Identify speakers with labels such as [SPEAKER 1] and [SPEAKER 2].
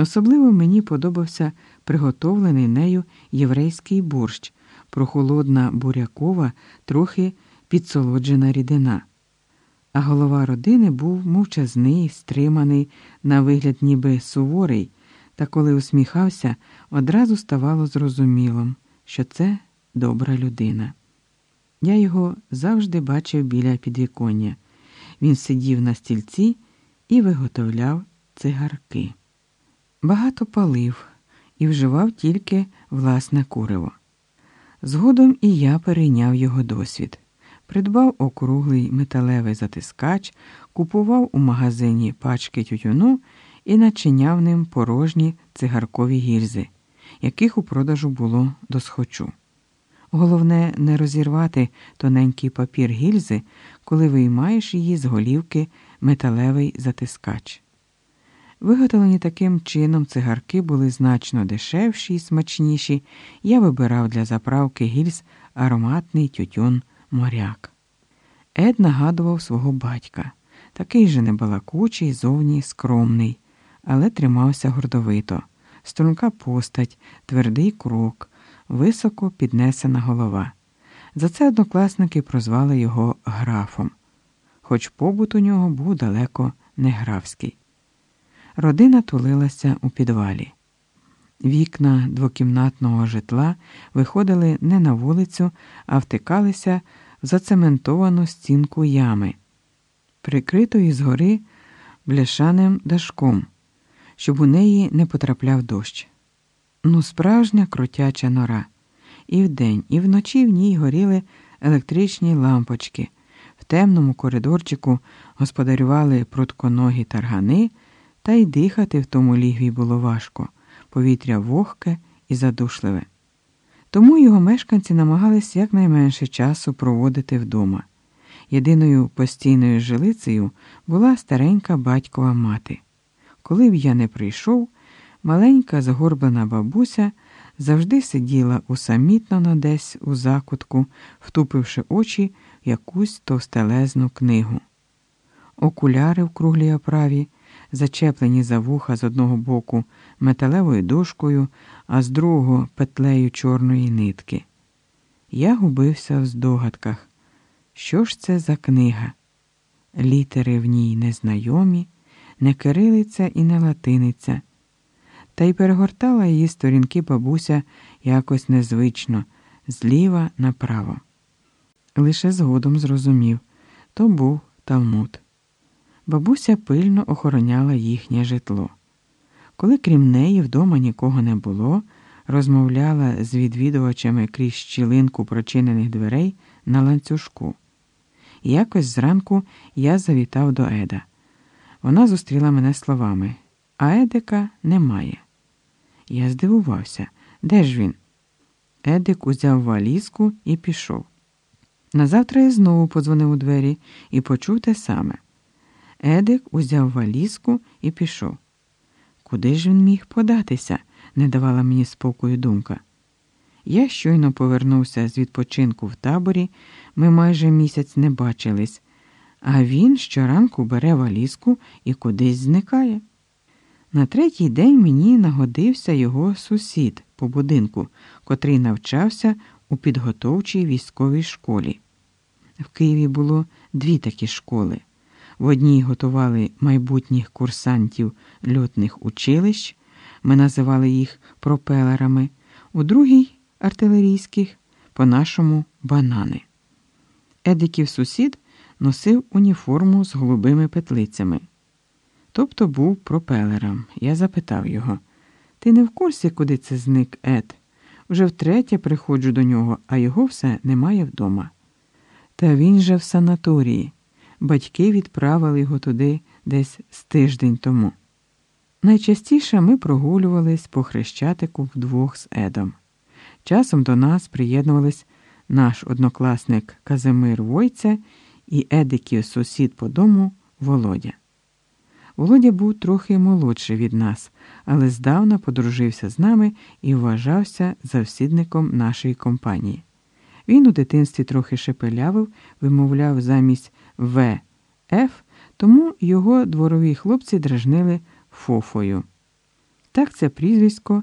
[SPEAKER 1] Особливо мені подобався приготовлений нею єврейський борщ, прохолодна бурякова, трохи підсолоджена рідина. А голова родини був мовчазний, стриманий, на вигляд ніби суворий, та коли усміхався, одразу ставало зрозумілим, що це добра людина. Я його завжди бачив біля підвіконня. Він сидів на стільці і виготовляв цигарки. Багато палив і вживав тільки власне куриво. Згодом і я перейняв його досвід. Придбав округлий металевий затискач, купував у магазині пачки тютюну і начиняв ним порожні цигаркові гільзи, яких у продажу було досхочу. Головне не розірвати тоненький папір гільзи, коли виймаєш її з голівки металевий затискач. Виготовлені таким чином цигарки були значно дешевші і смачніші, я вибирав для заправки гільз ароматний тютюн моряк. Ед нагадував свого батька, такий же небалакучий, зовні скромний, але тримався гордовито, струнка постать, твердий крок, високо піднесена голова. За це однокласники прозвали його графом, хоч побут у нього був далеко не графський. Родина тулилася у підвалі. Вікна двокімнатного житла виходили не на вулицю, а втикалися в зацементовану стінку ями, прикритої згори бляшаним дашком, щоб у неї не потрапляв дощ. Ну, справжня крутяча нора. І вдень, і вночі в ній горіли електричні лампочки. В темному коридорчику господарювали прутконогі таргани, та й дихати в тому лігві було важко повітря вогке і задушливе. Тому його мешканці намагались якнайменше часу проводити вдома. Єдиною постійною жилицею була старенька батькова мати. Коли б я не прийшов, маленька згорблена бабуся завжди сиділа усамітнено десь у закутку, втупивши очі в якусь товстелезну книгу. Окуляри в круглій оправі зачеплені за вуха з одного боку металевою дошкою, а з другого петлею чорної нитки. Я губився в здогадках. Що ж це за книга? Літери в ній незнайомі, не кирилиця і не латиниця. Та й перегортала її сторінки бабуся якось незвично, зліва направо. Лише згодом зрозумів то був Талмуд. Бабуся пильно охороняла їхнє житло. Коли крім неї вдома нікого не було, розмовляла з відвідувачами крізь щілинку прочинених дверей на ланцюжку. Якось зранку я завітав до Еда. Вона зустріла мене словами, а Едика немає. Я здивувався, де ж він? Едик узяв валізку і пішов. Назавтра я знову подзвонив у двері і почув те саме. Едик узяв валізку і пішов. Куди ж він міг податися? не давала мені спокою думка. Я щойно повернувся з відпочинку в таборі, ми майже місяць не бачились, а він щоранку бере валізку і кудись зникає. На третій день мені нагодився його сусід по будинку, котрий навчався у підготовчій військовій школі. В Києві було дві такі школи. В одній готували майбутніх курсантів льотних училищ, ми називали їх пропелерами, у другій артилерійських, по-нашому банани. Едиків сусід носив уніформу з голубими петлицями. Тобто був пропелером. Я запитав його Ти не в курсі, куди це зник Ед? Вже втретє приходжу до нього, а його все немає вдома. Та він же в санаторії. Батьки відправили його туди десь з тиждень тому. Найчастіше ми прогулювались по хрещатику вдвох з Едом. Часом до нас приєднувались наш однокласник Казимир Войця і Едиків сусід по дому Володя. Володя був трохи молодший від нас, але здавна подружився з нами і вважався завсідником нашої компанії. Він у дитинстві трохи шепелявив, вимовляв замість В, Ф, тому його дворові хлопці дражнили фофою. Так це прізвисько